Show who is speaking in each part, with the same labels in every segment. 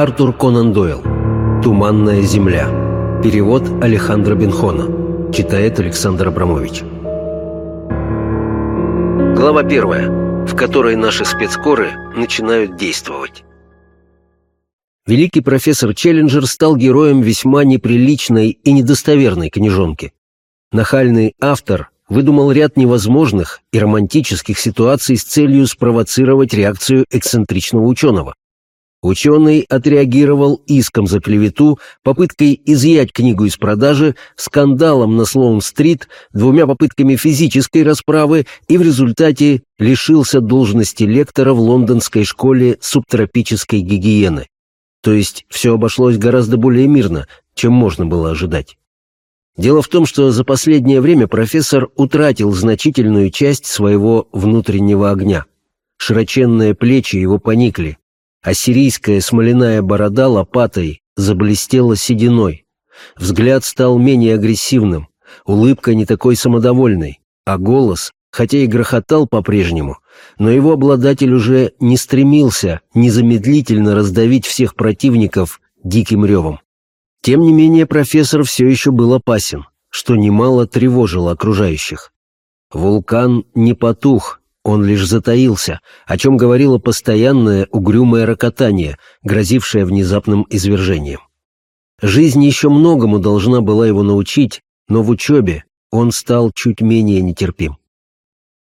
Speaker 1: Артур Конан Дойл. «Туманная земля». Перевод Алехандро Бенхона. Читает Александр Абрамович. Глава первая, в которой наши спецкоры начинают действовать. Великий профессор Челленджер стал героем весьма неприличной и недостоверной книжонки. Нахальный автор выдумал ряд невозможных и романтических ситуаций с целью спровоцировать реакцию эксцентричного ученого. Ученый отреагировал иском за клевету, попыткой изъять книгу из продажи, скандалом на Слоун-стрит, двумя попытками физической расправы и в результате лишился должности лектора в лондонской школе субтропической гигиены. То есть все обошлось гораздо более мирно, чем можно было ожидать. Дело в том, что за последнее время профессор утратил значительную часть своего внутреннего огня. Широченные плечи его поникли, Ассирийская смоляная борода лопатой заблестела сединой. Взгляд стал менее агрессивным, улыбка не такой самодовольной, а голос, хотя и грохотал по-прежнему, но его обладатель уже не стремился незамедлительно раздавить всех противников диким ревом. Тем не менее профессор все еще был опасен, что немало тревожило окружающих. Вулкан не потух, он лишь затаился, о чем говорило постоянное угрюмое рокотание, грозившее внезапным извержением. Жизнь еще многому должна была его научить, но в учебе он стал чуть менее нетерпим.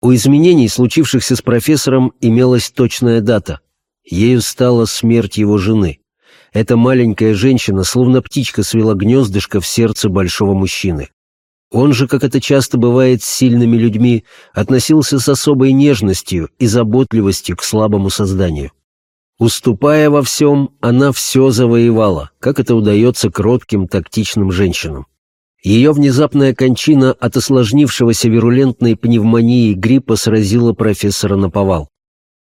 Speaker 1: У изменений, случившихся с профессором, имелась точная дата. Ею стала смерть его жены. Эта маленькая женщина, словно птичка, свела гнездышко в сердце большого мужчины. Он же, как это часто бывает с сильными людьми, относился с особой нежностью и заботливостью к слабому созданию. Уступая во всем, она все завоевала, как это удается кротким, тактичным женщинам. Ее внезапная кончина от осложнившегося вирулентной пневмонии гриппа сразила профессора на повал.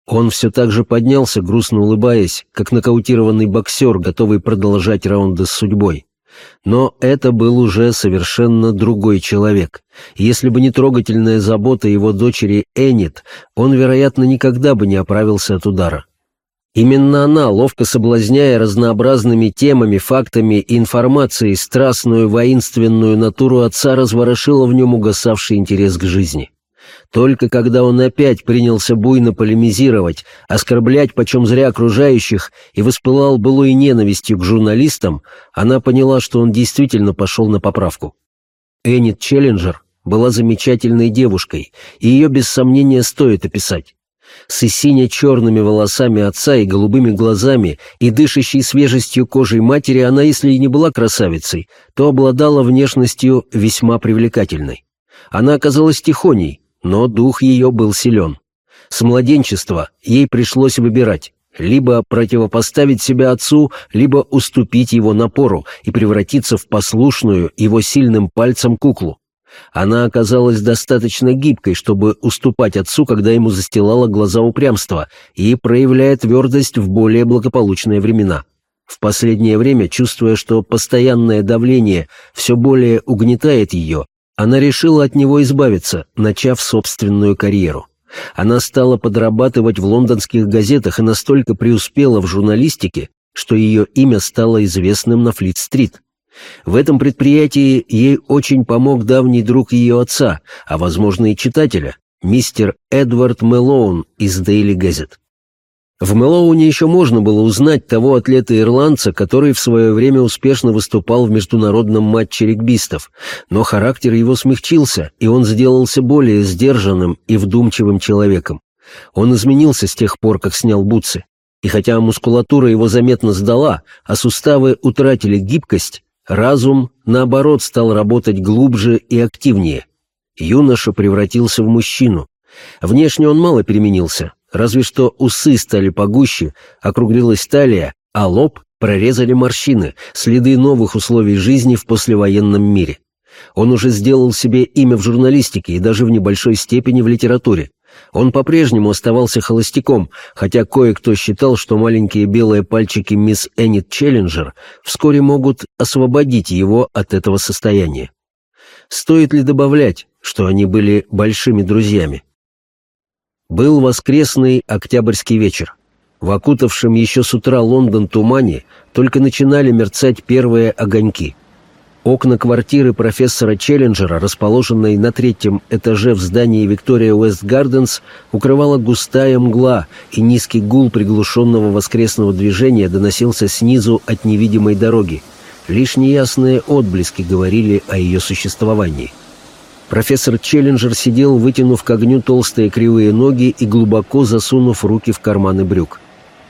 Speaker 1: Он все так же поднялся, грустно улыбаясь, как нокаутированный боксер, готовый продолжать раунды с судьбой. Но это был уже совершенно другой человек. Если бы не трогательная забота его дочери Энит, он, вероятно, никогда бы не оправился от удара. Именно она, ловко соблазняя разнообразными темами, фактами и информацией страстную воинственную натуру отца, разворошила в нем угасавший интерес к жизни. Только когда он опять принялся буйно полемизировать, оскорблять почем зря окружающих и воспылал былой ненавистью к журналистам, она поняла, что он действительно пошел на поправку. Эннет Челленджер была замечательной девушкой, и ее без сомнения стоит описать. С сине-черными волосами отца и голубыми глазами и дышащей свежестью кожей матери она, если и не была красавицей, то обладала внешностью весьма привлекательной. Она оказалась тихоней, но дух ее был силен. С младенчества ей пришлось выбирать либо противопоставить себя отцу, либо уступить его напору и превратиться в послушную его сильным пальцем куклу. Она оказалась достаточно гибкой, чтобы уступать отцу, когда ему застилало глаза упрямства, и проявляя твердость в более благополучные времена. В последнее время, чувствуя, что постоянное давление все более угнетает ее, она решила от него избавиться, начав собственную карьеру. Она стала подрабатывать в лондонских газетах и настолько преуспела в журналистике, что ее имя стало известным на Флит-стрит. В этом предприятии ей очень помог давний друг ее отца, а, возможно, и читателя, мистер Эдвард Мэлоун из Daily Gazette. В Мэлоуне еще можно было узнать того атлета-ирландца, который в свое время успешно выступал в международном матче регбистов, но характер его смягчился, и он сделался более сдержанным и вдумчивым человеком. Он изменился с тех пор, как снял бутсы. И хотя мускулатура его заметно сдала, а суставы утратили гибкость, разум, наоборот, стал работать глубже и активнее. Юноша превратился в мужчину. Внешне он мало переменился, разве что усы стали погуще, округлилась талия, а лоб прорезали морщины, следы новых условий жизни в послевоенном мире. Он уже сделал себе имя в журналистике и даже в небольшой степени в литературе. Он по-прежнему оставался холостяком, хотя кое-кто считал, что маленькие белые пальчики мисс Эннет Челленджер вскоре могут освободить его от этого состояния. Стоит ли добавлять, что они были большими друзьями? Был воскресный октябрьский вечер. В окутавшем еще с утра Лондон тумане только начинали мерцать первые огоньки. Окна квартиры профессора Челленджера, расположенной на третьем этаже в здании Виктория Уэст Гарденс, укрывала густая мгла, и низкий гул приглушенного воскресного движения доносился снизу от невидимой дороги. Лишь неясные отблески говорили о ее существовании. Профессор Челленджер сидел, вытянув к огню толстые кривые ноги и глубоко засунув руки в карманы брюк.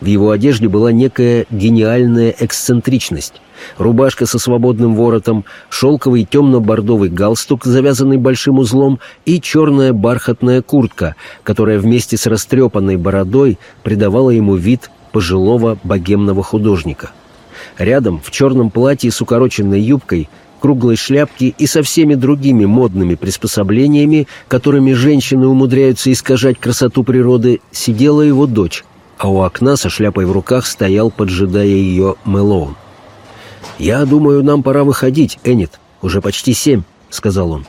Speaker 1: В его одежде была некая гениальная эксцентричность. Рубашка со свободным воротом, шелковый темно-бордовый галстук, завязанный большим узлом, и черная бархатная куртка, которая вместе с растрепанной бородой придавала ему вид пожилого богемного художника. Рядом, в черном платье с укороченной юбкой, круглой шляпке и со всеми другими модными приспособлениями, которыми женщины умудряются искажать красоту природы, сидела его дочь, а у окна со шляпой в руках стоял, поджидая ее Мэлоун. «Я думаю, нам пора выходить, Эннет. Уже почти семь», — сказал он.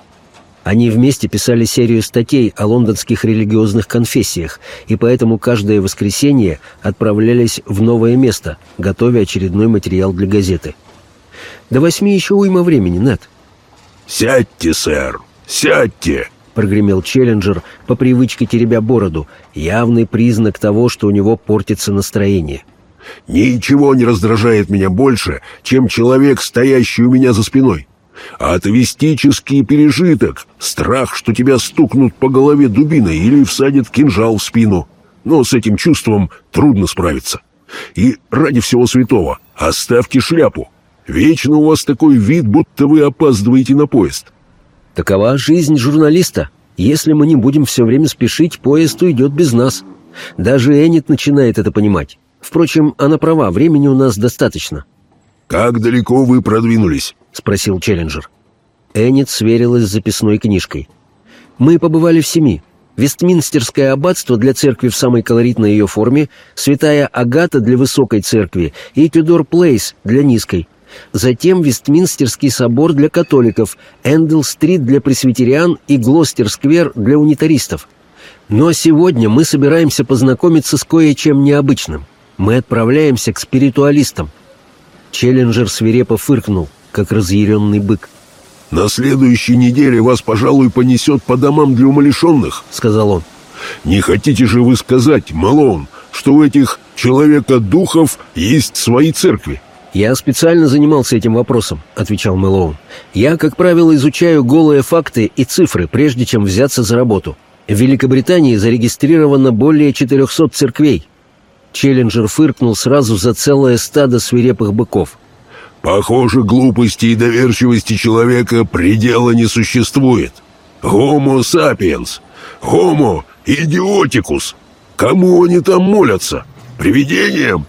Speaker 1: Они вместе писали серию статей о лондонских религиозных конфессиях, и поэтому каждое воскресенье отправлялись в новое место, готовя очередной материал для газеты. «До восьми еще уйма времени, Нед».
Speaker 2: «Сядьте, сэр, сядьте!»
Speaker 1: прогремел Челленджер, по привычке теребя бороду, явный признак того, что у него портится настроение.
Speaker 2: «Ничего не раздражает меня больше, чем человек, стоящий у меня за спиной. Атовистический пережиток, страх, что тебя стукнут по голове дубиной или всадят кинжал в спину. Но с этим чувством трудно справиться. И ради всего святого, оставьте шляпу. Вечно у вас такой вид, будто вы опаздываете на поезд.
Speaker 1: Такова жизнь журналиста. Если мы не будем все время спешить, поезд уйдет без нас. Даже Эннет начинает это понимать. Впрочем, она права, времени у нас достаточно.
Speaker 2: «Как далеко вы продвинулись?»
Speaker 1: — спросил Челленджер. Эннет сверилась с записной книжкой. «Мы побывали в семи. Вестминстерское аббатство для церкви в самой колоритной ее форме, Святая Агата для высокой церкви и Тюдор Плейс для низкой затем Вестминстерский собор для католиков, Эндл-стрит для пресвитериан и Глостер-сквер для унитаристов. Но сегодня мы собираемся познакомиться с кое-чем необычным. Мы отправляемся к спиритуалистам. Челленджер свирепо фыркнул, как разъяренный бык.
Speaker 2: «На следующей неделе вас, пожалуй, понесет по домам для умалишенных», — сказал он. «Не хотите же вы сказать, Малон, что у этих человека-духов есть свои церкви?»
Speaker 1: «Я специально занимался этим вопросом», — отвечал Мэлоун. «Я, как правило, изучаю голые факты и цифры, прежде чем взяться за работу. В Великобритании зарегистрировано более 400 церквей». Челленджер фыркнул сразу за целое стадо свирепых быков.
Speaker 2: «Похоже, глупости и доверчивости человека предела не существует. Homo sapiens, Homo idioticus. Кому они там молятся? Привидениям?»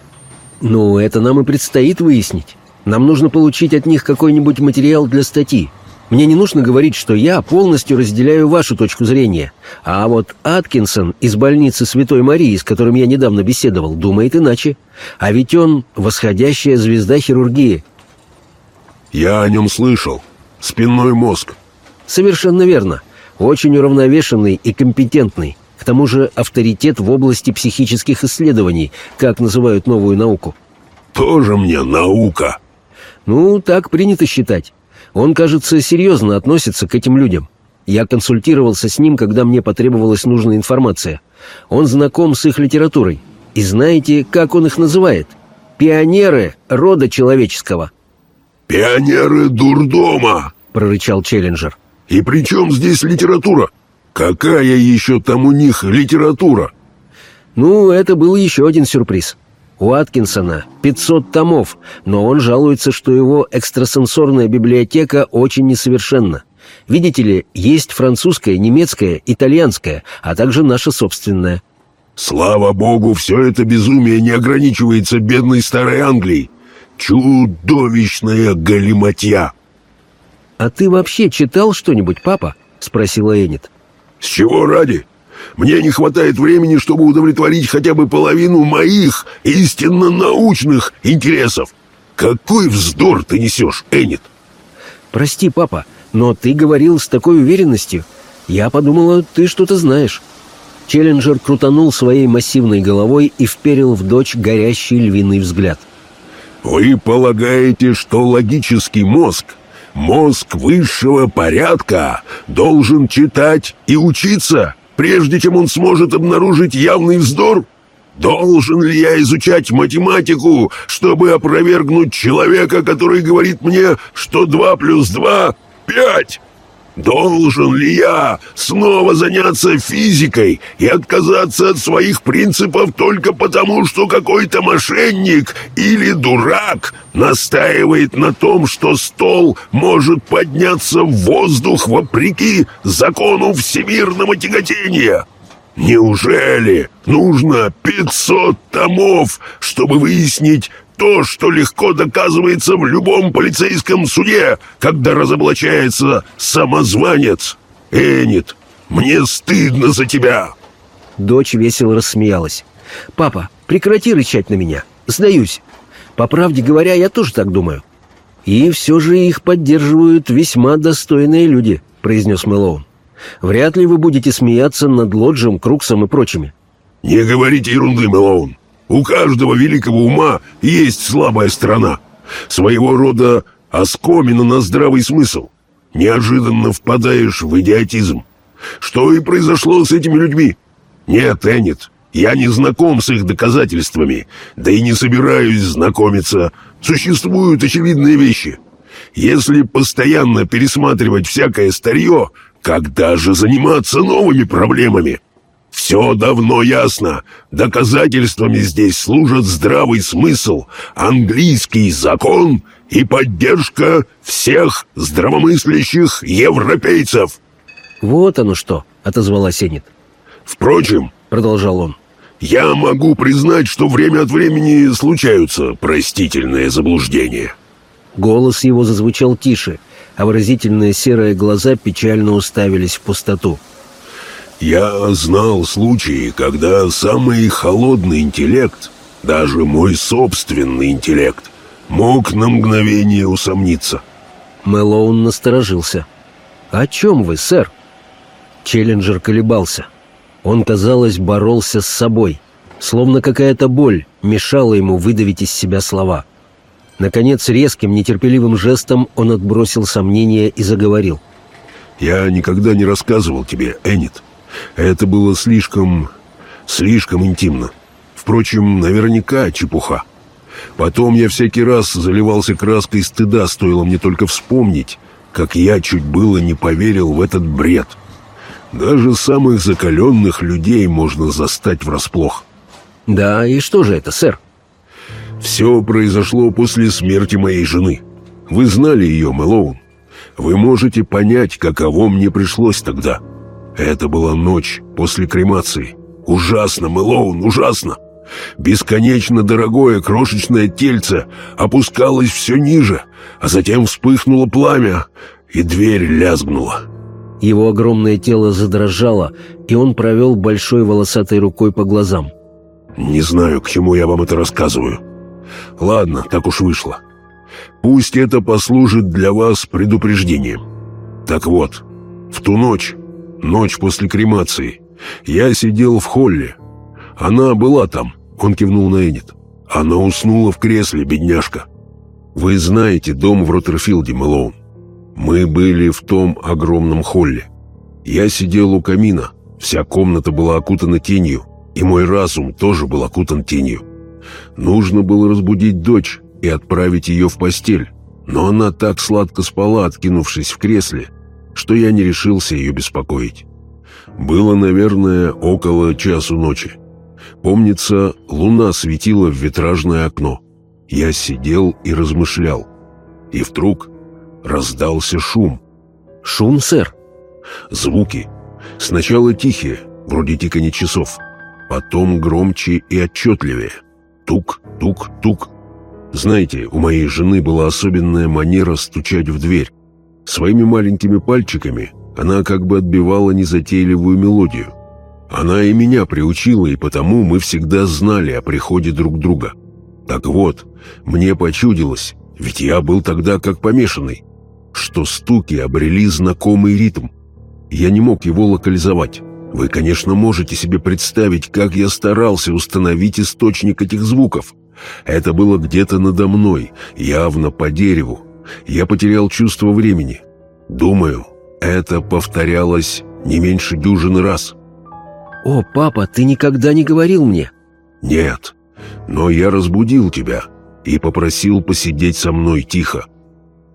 Speaker 1: Ну, это нам и предстоит выяснить. Нам нужно получить от них какой-нибудь материал для статьи. Мне не нужно говорить, что я полностью разделяю вашу точку зрения. А вот Аткинсон из больницы Святой Марии, с которым я недавно беседовал, думает иначе. А ведь он восходящая звезда хирургии.
Speaker 2: Я о нем слышал. Спинной мозг.
Speaker 1: Совершенно верно. Очень уравновешенный и компетентный. К тому же авторитет в области психических исследований, как называют новую науку.
Speaker 2: «Тоже мне наука!»
Speaker 1: «Ну, так принято считать. Он, кажется, серьезно относится к этим людям. Я консультировался с ним, когда мне потребовалась нужная информация. Он знаком с их литературой. И знаете, как он их называет? Пионеры рода человеческого».
Speaker 2: «Пионеры дурдома!»
Speaker 1: — прорычал Челленджер.
Speaker 2: «И при чем здесь литература? Какая еще там у них литература?
Speaker 1: Ну, это был еще один сюрприз. У Аткинсона 500 томов, но он жалуется, что его экстрасенсорная библиотека очень несовершенна. Видите ли, есть французская, немецкая, итальянская, а также наша собственная.
Speaker 2: Слава богу, все это безумие не ограничивается бедной старой Англией. Чудовищная галиматья.
Speaker 1: «А ты вообще читал что-нибудь, папа?» — спросила Эннет.
Speaker 2: С чего ради? Мне не хватает времени, чтобы удовлетворить хотя бы половину моих истинно научных интересов. Какой вздор ты несешь, Эннет?
Speaker 1: Прости, папа, но ты говорил с такой уверенностью. Я подумала, ты что-то знаешь. Челленджер крутанул своей массивной головой и вперил в дочь горящий львиный взгляд.
Speaker 2: «Вы полагаете, что логический мозг, мозг высшего порядка, должен читать и учиться, прежде чем он сможет обнаружить явный вздор?» Должен ли я изучать математику, чтобы опровергнуть человека, который говорит мне, что два плюс два — пять? Должен ли я снова заняться физикой и отказаться от своих принципов только потому, что какой-то мошенник или дурак настаивает на том, что стол может подняться в воздух вопреки закону всемирного тяготения? Неужели нужно 500 томов, чтобы выяснить то, что легко доказывается в любом полицейском суде, когда разоблачается самозванец? Энит, мне стыдно за тебя!»
Speaker 1: Дочь весело рассмеялась. «Папа, прекрати рычать на меня. Сдаюсь. По правде говоря, я тоже так думаю». «И все же их поддерживают весьма достойные люди», — произнес Мэлоун. Вряд ли вы будете смеяться над Лоджем, Круксом и прочими».
Speaker 2: «Не говорите ерунды, Мэлоун. У каждого великого ума есть слабая сторона. Своего рода оскомина на здравый смысл. Неожиданно впадаешь в идиотизм. Что и произошло с этими людьми? Нет, Эннет, я не знаком с их доказательствами, да и не собираюсь знакомиться. Существуют очевидные вещи. Если постоянно пересматривать всякое старье, когда же заниматься новыми проблемами? Все давно ясно. Доказательствами здесь служат здравый смысл, английский закон и поддержка всех здравомыслящих европейцев.
Speaker 1: Вот оно что, отозвалась Энит.
Speaker 2: Впрочем, продолжал он, я могу признать, что время от времени случаются простительные заблуждения.
Speaker 1: Голос его зазвучал тише, а выразительные серые глаза печально уставились в пустоту.
Speaker 2: «Я знал случаи, когда самый холодный интеллект, даже мой собственный интеллект, мог на мгновение усомниться».
Speaker 1: Мэлоун насторожился. «О чем вы, сэр?» Челленджер колебался. Он, казалось, боролся с собой, словно какая-то боль мешала ему выдавить из себя слова – Наконец, резким, нетерпеливым жестом он отбросил сомнения и заговорил.
Speaker 2: «Я никогда не рассказывал тебе, Эннет. Это было слишком... слишком интимно. Впрочем, наверняка чепуха. Потом я всякий раз заливался краской стыда, стоило мне только вспомнить, как я чуть было не поверил в этот бред. Даже самых закаленных людей можно застать врасплох».
Speaker 1: «Да, и что же это, сэр?»
Speaker 2: Все произошло после смерти моей жены. Вы знали ее, Мэлоун. Вы можете понять, каково мне пришлось тогда. Это была ночь после кремации. Ужасно, Мэлоун, ужасно. Бесконечно дорогое крошечное тельце опускалось все ниже, а затем вспыхнуло пламя, и дверь лязгнула.
Speaker 1: Его огромное тело задрожало, и он провел большой волосатой рукой по глазам.
Speaker 2: «Не знаю, к чему я вам это рассказываю. Ладно, так уж вышло. Пусть это послужит для вас предупреждением. Так вот, в ту ночь, ночь после кремации, я сидел в холле. Она была там, он кивнул на Энит. Она уснула в кресле, бедняжка. Вы знаете дом в Роттерфилде, Мэлоун. Мы были в том огромном холле. Я сидел у камина, вся комната была окутана тенью, и мой разум тоже был окутан тенью. Нужно было разбудить дочь и отправить ее в постель, но она так сладко спала, откинувшись в кресле, что я не решился ее беспокоить. Было, наверное, около часу ночи. Помнится, луна светила в витражное окно. Я сидел и размышлял. И вдруг раздался шум.
Speaker 1: «Шум, сэр?»
Speaker 2: Звуки. Сначала тихие, вроде тикания часов. Потом громче и отчетливее. Тук, тук, тук. Знаете, у моей жены была особенная манера стучать в дверь. Своими маленькими пальчиками она как бы отбивала незатейливую мелодию. Она и меня приучила, и потому мы всегда знали о приходе друг друга. Так вот, мне почудилось, ведь я был тогда как помешанный, что стуки обрели знакомый ритм. Я не мог его локализовать, Вы, конечно, можете себе представить, как я старался установить источник этих звуков. Это было где-то надо мной, явно по дереву. Я потерял чувство времени. Думаю, это повторялось не меньше дюжины раз.
Speaker 1: «О, папа, ты никогда не говорил мне!»
Speaker 2: «Нет, но я разбудил тебя и попросил посидеть со мной тихо».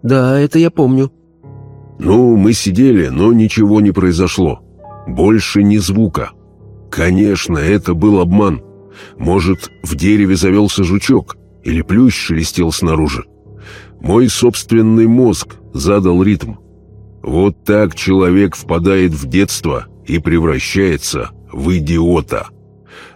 Speaker 1: «Да, это я помню».
Speaker 2: «Ну, мы сидели, но ничего не произошло. Больше ни звука. Конечно, это был обман. Может, в дереве завелся жучок или плющ шелестел снаружи. Мой собственный мозг задал ритм. Вот так человек впадает в детство и превращается в идиота.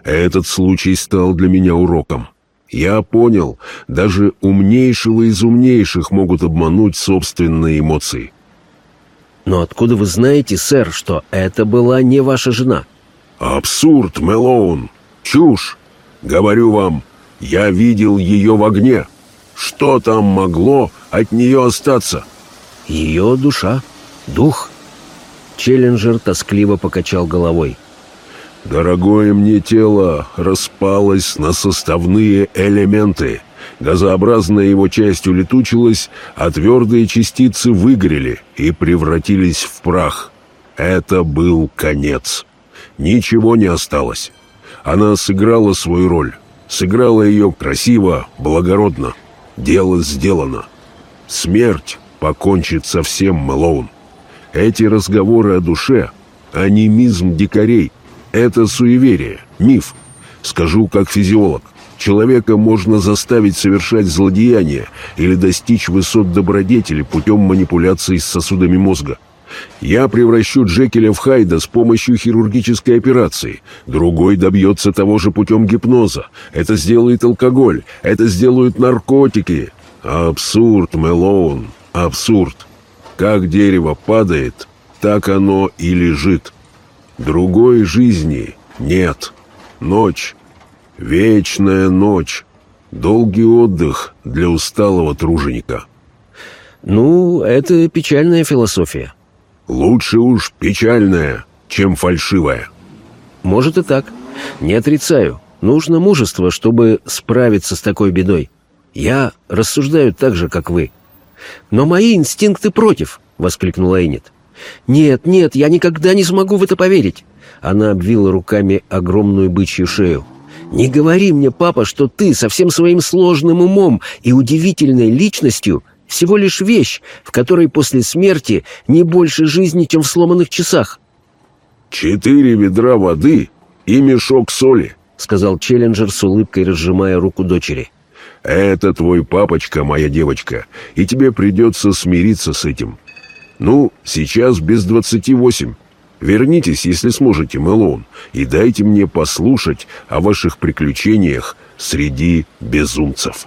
Speaker 2: Этот случай стал для меня уроком. Я понял, даже умнейшего из умнейших могут обмануть собственные эмоции.
Speaker 1: Но откуда вы знаете, сэр, что это была не ваша жена?
Speaker 2: Абсурд, Мэлоун. Чушь. Говорю вам, я видел ее в огне. Что там могло от нее остаться?
Speaker 1: Ее душа, дух. Челленджер тоскливо покачал головой.
Speaker 2: Дорогое мне тело распалось на составные элементы. Газообразная его часть улетучилась, а твердые частицы выгорели и превратились в прах. Это был конец. Ничего не осталось. Она сыграла свою роль. Сыграла ее красиво, благородно. Дело сделано. Смерть покончит со всем, Мэлоун. Эти разговоры о душе — анимизм дикарей — это суеверие, миф. Скажу как физиолог. Человека можно заставить совершать злодеяния или достичь высот добродетели путем манипуляций с сосудами мозга. Я превращу Джекеля в Хайда с помощью хирургической операции. Другой добьется того же путем гипноза. Это сделает алкоголь. Это сделают наркотики. Абсурд, Мэлоун, абсурд. Как дерево падает, так оно и лежит. Другой жизни нет. Ночь. Вечная ночь. Долгий отдых для усталого труженика.
Speaker 1: Ну, это печальная философия.
Speaker 2: Лучше уж печальная, чем фальшивая.
Speaker 1: Может и так. Не отрицаю. Нужно мужество, чтобы справиться с такой бедой. Я рассуждаю так же, как вы. Но мои инстинкты против, — воскликнула Энит. «Нет, нет, я никогда не смогу в это поверить!» Она обвила руками огромную бычью шею. «Не говори мне, папа, что ты со всем своим сложным умом и удивительной личностью всего лишь вещь, в которой после смерти не больше жизни, чем в сломанных часах».
Speaker 2: «Четыре ведра воды и мешок соли», — сказал
Speaker 1: Челленджер с улыбкой, разжимая руку дочери.
Speaker 2: «Это твой папочка, моя девочка, и тебе придется смириться с этим. «Ну, сейчас без двадцати восемь. Вернитесь, если сможете, Мэлоун, и дайте мне послушать о ваших приключениях среди безумцев».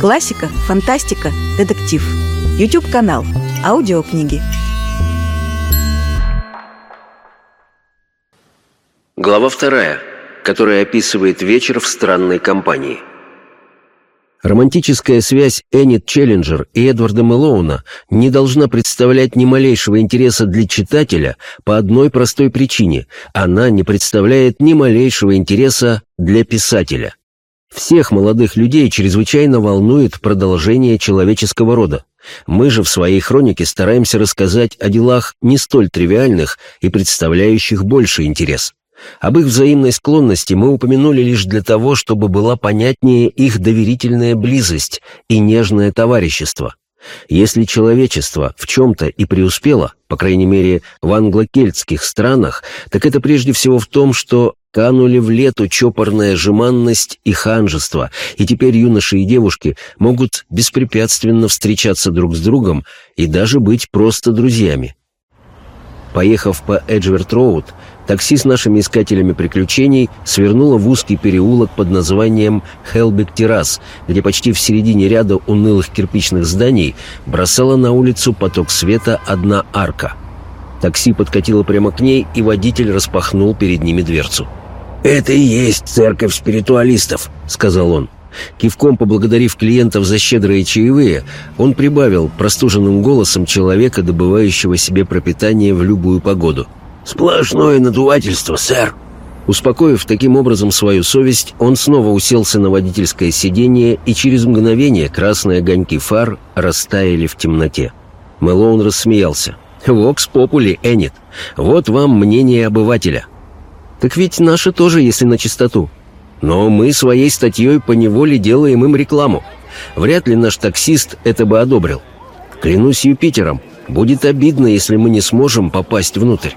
Speaker 3: Классика, фантастика, детектив. YouTube-канал. Аудиокниги.
Speaker 1: Глава вторая, которая описывает вечер в странной компании – Романтическая связь Эннет Челленджер и Эдварда Мэлоуна не должна представлять ни малейшего интереса для читателя по одной простой причине – она не представляет ни малейшего интереса для писателя. Всех молодых людей чрезвычайно волнует продолжение человеческого рода. Мы же в своей хронике стараемся рассказать о делах не столь тривиальных и представляющих больше интерес. Об их взаимной склонности мы упомянули лишь для того, чтобы была понятнее их доверительная близость и нежное товарищество. Если человечество в чем-то и преуспело, по крайней мере в англо-кельтских странах, так это прежде всего в том, что канули в лету чопорная жеманность и ханжество, и теперь юноши и девушки могут беспрепятственно встречаться друг с другом и даже быть просто друзьями. Поехав по Эджверт-Роуд, такси с нашими искателями приключений свернуло в узкий переулок под названием Хелбек-Террас, где почти в середине ряда унылых кирпичных зданий бросала на улицу поток света одна арка. Такси подкатило прямо к ней, и водитель распахнул перед ними дверцу. «Это и есть церковь спиритуалистов», — сказал он. Кивком поблагодарив клиентов за щедрые чаевые, он прибавил простуженным голосом человека, добывающего себе пропитание в любую погоду.
Speaker 4: «Сплошное надувательство, сэр!»
Speaker 1: Успокоив таким образом свою совесть, он снова уселся на водительское сиденье, и через мгновение красные огоньки фар растаяли в темноте. Мэлоун рассмеялся. «Вокс попули, Эннет. Вот вам мнение обывателя». «Так ведь наши тоже, если на чистоту. Но мы своей статьей по неволе делаем им рекламу. Вряд ли наш таксист это бы одобрил. Клянусь Юпитером, будет обидно, если мы не сможем попасть внутрь».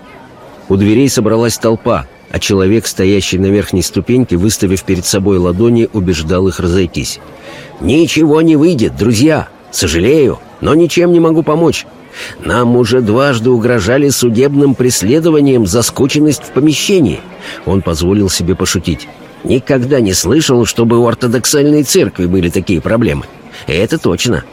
Speaker 1: У дверей собралась толпа, а человек, стоящий на верхней ступеньке, выставив перед собой ладони, убеждал их разойтись. «Ничего не выйдет, друзья! Сожалею, но ничем не могу помочь. Нам уже дважды угрожали судебным преследованием за скученность в помещении». Он позволил себе пошутить. «Никогда не слышал, чтобы у ортодоксальной церкви были такие проблемы. Это точно».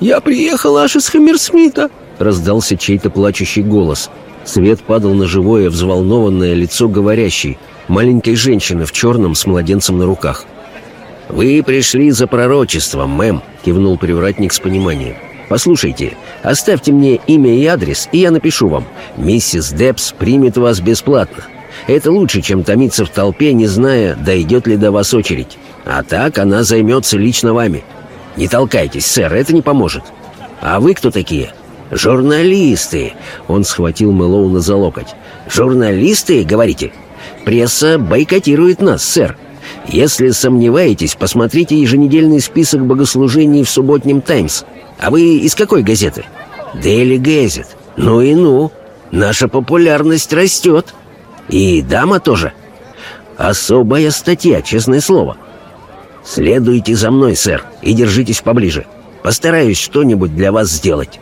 Speaker 5: «Я приехал аж из Хаммерсмита», — раздался чей-то плачущий голос — Свет падал на живое, взволнованное лицо говорящей, маленькой женщины в черном с младенцем на руках.
Speaker 1: «Вы пришли за пророчеством, мэм», — кивнул привратник с пониманием. «Послушайте, оставьте мне имя и адрес, и я напишу вам. Миссис Депс примет вас бесплатно. Это лучше, чем томиться в толпе, не зная, дойдет ли до вас очередь. А так она займется лично вами. Не толкайтесь, сэр, это не поможет. А вы кто такие?» «Журналисты!» — он схватил Мэлоуна за локоть. «Журналисты, говорите? Пресса бойкотирует нас, сэр. Если сомневаетесь, посмотрите еженедельный список богослужений в субботнем «Таймс». А вы из какой газеты?» «Дели Гэзет». «Ну и ну! Наша популярность растет. И дама тоже. Особая статья, честное слово. Следуйте за мной, сэр, и держитесь поближе. Постараюсь что-нибудь для вас сделать».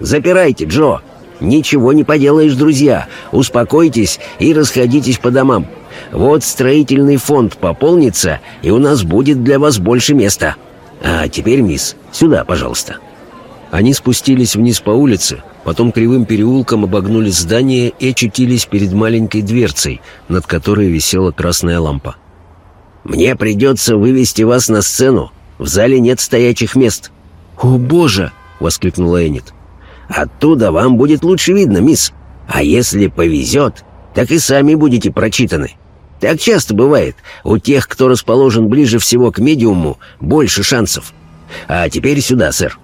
Speaker 1: Запирайте, Джо. Ничего не поделаешь, друзья. Успокойтесь и расходитесь по домам. Вот строительный фонд пополнится, и у нас будет для вас больше места. А теперь, мисс, сюда, пожалуйста». Они спустились вниз по улице, потом кривым переулком обогнули здание и очутились перед маленькой дверцей, над которой висела красная лампа.
Speaker 4: «Мне придется вывести вас на сцену. В зале нет стоячих мест».
Speaker 1: «О, Боже!» — воскликнула Эннет.
Speaker 4: Оттуда вам будет лучше видно, мисс. А если повезет, так и сами будете прочитаны. Так часто бывает. У тех, кто расположен ближе всего к медиуму, больше шансов. А теперь сюда, сэр».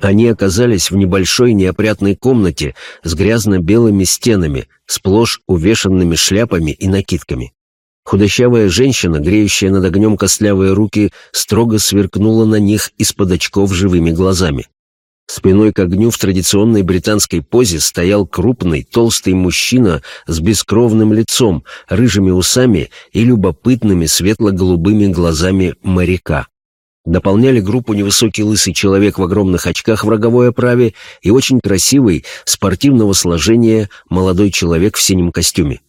Speaker 1: Они оказались в небольшой неопрятной комнате с грязно-белыми стенами, сплошь увешанными шляпами и накидками. Худощавая женщина, греющая над огнем костлявые руки, строго сверкнула на них из-под очков живыми глазами. Спиной к огню в традиционной британской позе стоял крупный, толстый мужчина с бескровным лицом, рыжими усами и любопытными светло-голубыми глазами моряка. Дополняли группу невысокий лысый человек в огромных очках в роговой оправе и очень красивый, спортивного сложения молодой человек в синем костюме.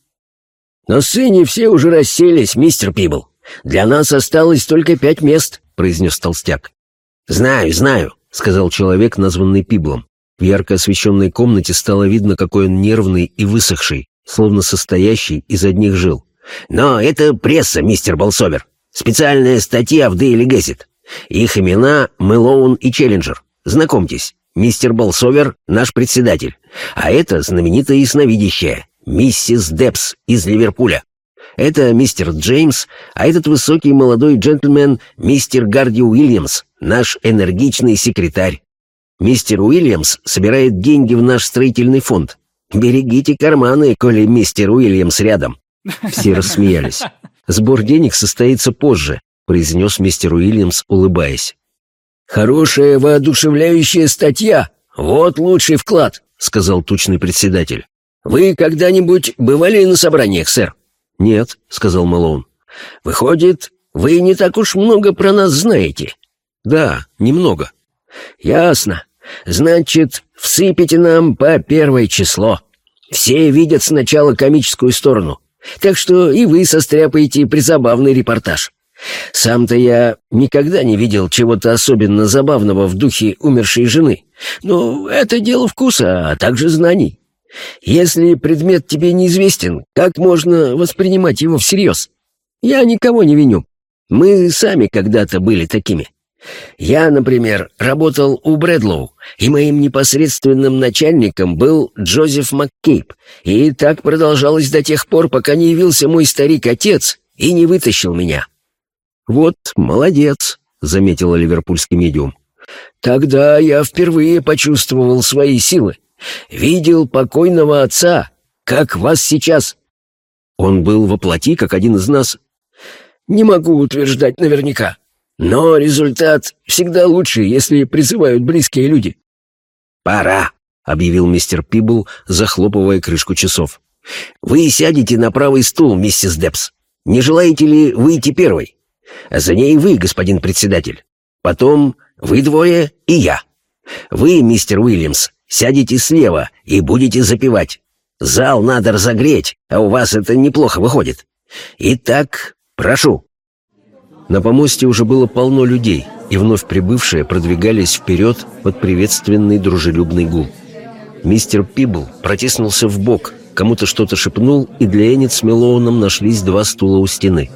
Speaker 4: «На сцене все уже расселись, мистер Пибл. Для нас осталось только пять мест», — произнес толстяк. «Знаю, знаю», — сказал человек, названный Пиблом. В ярко освещенной комнате стало видно, какой он нервный и высохший, словно состоящий из одних жил. «Но это пресса, мистер Болсовер. Специальная статья в Daily Gazette. Их имена — Мэлоун и Челленджер. Знакомьтесь, мистер Болсовер — наш председатель. А это знаменитая ясновидящая, миссис Депс из Ливерпуля. Это мистер Джеймс, а этот высокий молодой джентльмен — мистер Гарди Уильямс, наш энергичный секретарь. Мистер Уильямс собирает деньги в наш строительный фонд. Берегите карманы, коли мистер Уильямс рядом». Все рассмеялись. «Сбор денег состоится позже», — произнес мистер Уильямс, улыбаясь. «Хорошая воодушевляющая статья. Вот лучший вклад», — сказал тучный председатель. «Вы когда-нибудь бывали на собраниях, сэр?»
Speaker 1: «Нет», — сказал Малоун.
Speaker 4: «Выходит, вы не так уж много про нас знаете».
Speaker 1: «Да, немного».
Speaker 4: «Ясно. Значит, всыпите нам по первое число. Все видят сначала комическую сторону, так что и вы состряпаете призабавный репортаж. Сам-то я никогда не видел чего-то особенно забавного в духе умершей жены. Но это дело вкуса, а также знаний. Если предмет тебе неизвестен, как можно воспринимать его всерьез? Я никого не виню.
Speaker 6: Мы сами когда-то были такими. Я, например, работал у Брэдлоу, и моим непосредственным начальником был Джозеф МакКейб, и так продолжалось до тех пор, пока не явился мой старик-отец и не вытащил меня».
Speaker 1: «Вот, молодец», — заметила ливерпульский медиум.
Speaker 6: «Тогда я впервые почувствовал свои силы. Видел покойного отца, как вас сейчас».
Speaker 1: «Он был во плоти, как один из нас?»
Speaker 6: «Не могу утверждать наверняка. Но результат всегда лучше, если призывают близкие люди».
Speaker 1: «Пора», — объявил мистер Пибл, захлопывая крышку часов. «Вы сядете на правый стул, миссис Депс. Не желаете ли выйти первой? А за ней вы, господин председатель. Потом вы двое и я. Вы, мистер Уильямс, сядете слева и будете запивать. Зал надо разогреть, а у вас это неплохо выходит. Итак, прошу». На помосте уже было полно людей, и вновь прибывшие продвигались вперед под приветственный дружелюбный гул. Мистер Пибл протиснулся в бок, кому-то что-то шепнул, и для Эннет с Мелоуном нашлись два стула у стены.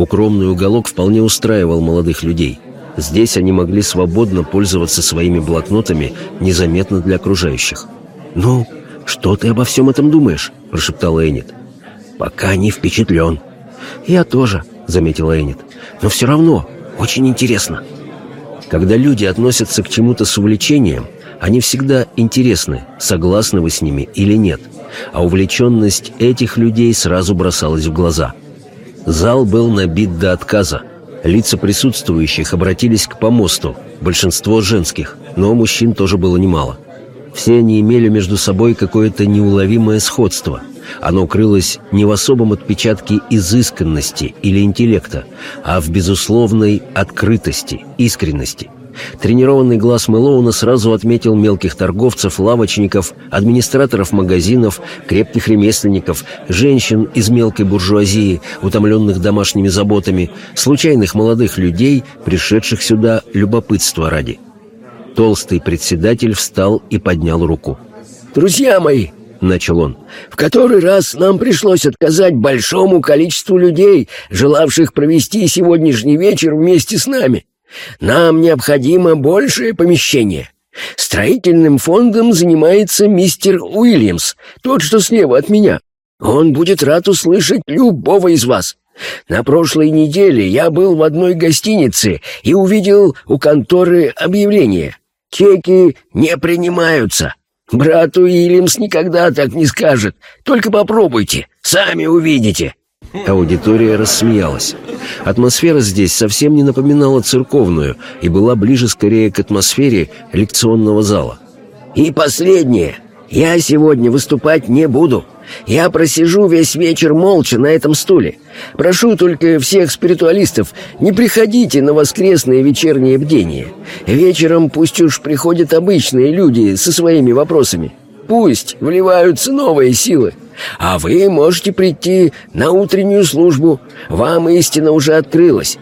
Speaker 1: Укромный уголок вполне устраивал молодых людей. Здесь они могли свободно пользоваться своими блокнотами, незаметно для окружающих. «Ну, что ты обо всем этом думаешь?» – прошептала Эннет. «Пока не впечатлен». «Я тоже», – заметила Эннет но все равно очень интересно. Когда люди относятся к чему-то с увлечением, они всегда интересны, согласны вы с ними или нет, а увлеченность этих людей сразу бросалась в глаза. Зал был набит до отказа. Лица присутствующих обратились к помосту, большинство женских, но мужчин тоже было немало. Все они имели между собой какое-то неуловимое сходство – оно крылось не в особом отпечатке изысканности или интеллекта, а в безусловной открытости, искренности. Тренированный глаз Мэлоуна сразу отметил мелких торговцев, лавочников, администраторов магазинов, крепких ремесленников, женщин из мелкой буржуазии, утомленных домашними заботами, случайных молодых людей, пришедших сюда любопытства ради. Толстый председатель встал и поднял руку.
Speaker 6: «Друзья мои!» — начал он. «В который раз нам пришлось отказать большому количеству людей, желавших провести сегодняшний вечер вместе с нами. Нам необходимо большее помещение. Строительным фондом занимается мистер Уильямс, тот, что слева от меня. Он будет рад услышать любого из вас. На прошлой неделе я был в одной гостинице и увидел у конторы объявление. Чеки не принимаются». Брат Уильямс никогда так не скажет. Только попробуйте, сами увидите».
Speaker 1: Аудитория рассмеялась. Атмосфера здесь совсем не напоминала церковную и была ближе скорее к атмосфере лекционного зала.
Speaker 6: «И последнее. Я сегодня выступать не буду. Я просижу весь вечер молча на этом стуле. Прошу только всех спиритуалистов, не приходите на воскресное вечернее бдение. Вечером пусть уж приходят обычные люди со своими вопросами. Пусть вливаются новые силы. А вы можете прийти на утреннюю службу. Вам истина уже открылась.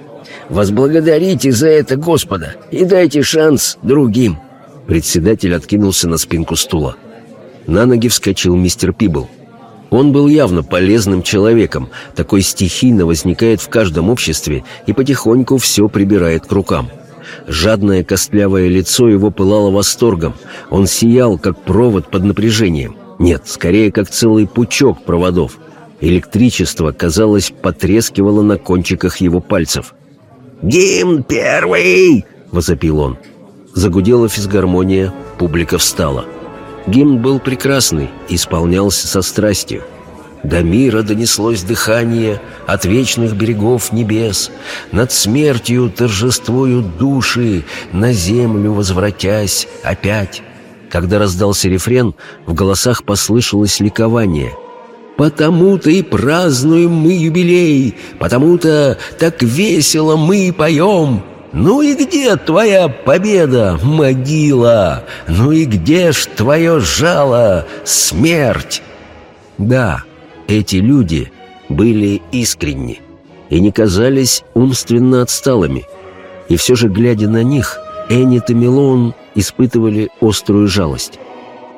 Speaker 6: Возблагодарите за это Господа и дайте шанс другим».
Speaker 1: Председатель откинулся на спинку стула. На ноги вскочил мистер Пибл. Он был явно полезным человеком, такой стихийно возникает в каждом обществе и потихоньку все прибирает к рукам. Жадное костлявое лицо его пылало восторгом. Он сиял, как провод под напряжением. Нет, скорее, как целый пучок проводов. Электричество, казалось, потрескивало на кончиках его пальцев.
Speaker 7: «Гимн первый!» — возопил он.
Speaker 1: Загудела физгармония, публика встала — Гимн был прекрасный, исполнялся со страстью. До мира донеслось дыхание от вечных берегов небес. Над смертью торжествуют души, на землю возвратясь опять. Когда раздался рефрен, в голосах послышалось ликование. «Потому-то и празднуем мы юбилей, потому-то так весело мы поем!» «Ну и где твоя победа, могила? Ну и где ж твое жало, смерть?» Да, эти люди были искренни и не казались умственно отсталыми. И все же, глядя на них, Эннет и Милон испытывали острую жалость.